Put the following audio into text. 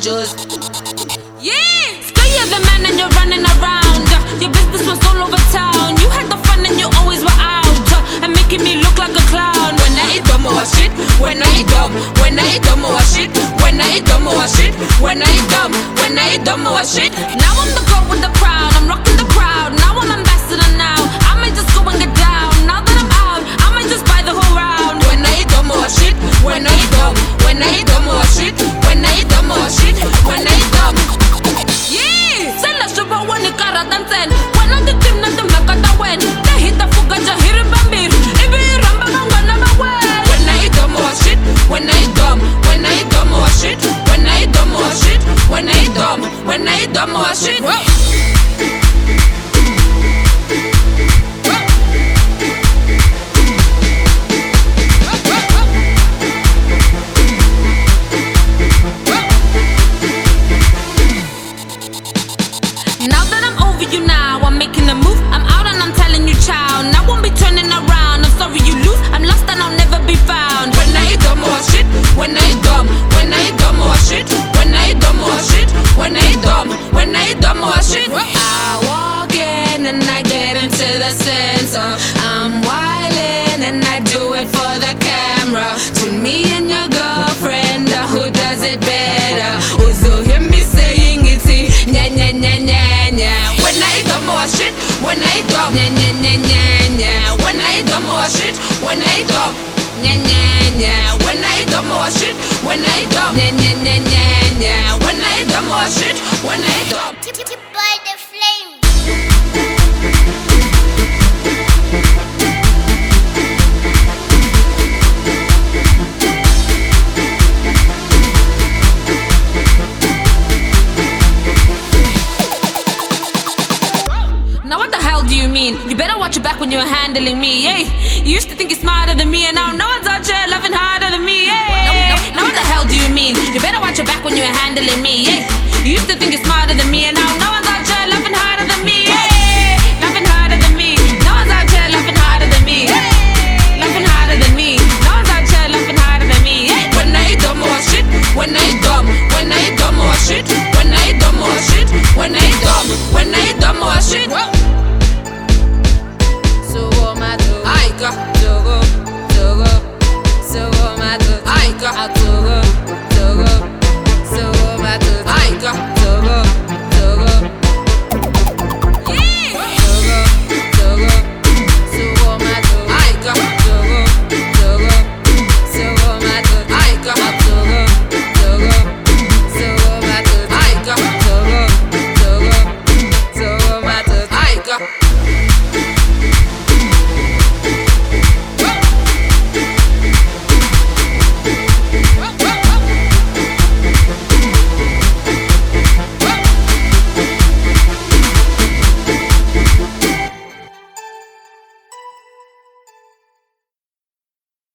just. Yeah! Still you're the man and you're running around. Your business was all over town. You had the fun and you always were out. And making me look like a clown. When I eat dumb or shit, when I eat dumb, when I eat dumb or shit, when I eat dumb or shit, when I eat dumb, when I eat dumb or shit. Now I'm the girl with the crown. I'm rocking ntsena. Making a move. I'm out and I'm telling you, child. Now won't be turning around. I'm sorry you lose. I'm lost and I'll never be found. When I dumb or shit, when I dumb, when I dumb or shit, when I dumb or shit, when I dumb, when I dumb or shit. I walk in and I get into the center. When I dumb, Nya nya nya nya nya. when I dumb or shit, when I dumb, Nya nya nya. when I dumb or shit, when I dumb, Nya nya nya nya nya. when I dumb or shit, when I eat do you mean? You better watch your back when you're handling me, yeah. You used to think you're smarter than me, and now no one's out here loving harder than me, yeah. Now what the hell do you mean? You better watch your back when you're handling me, yeah.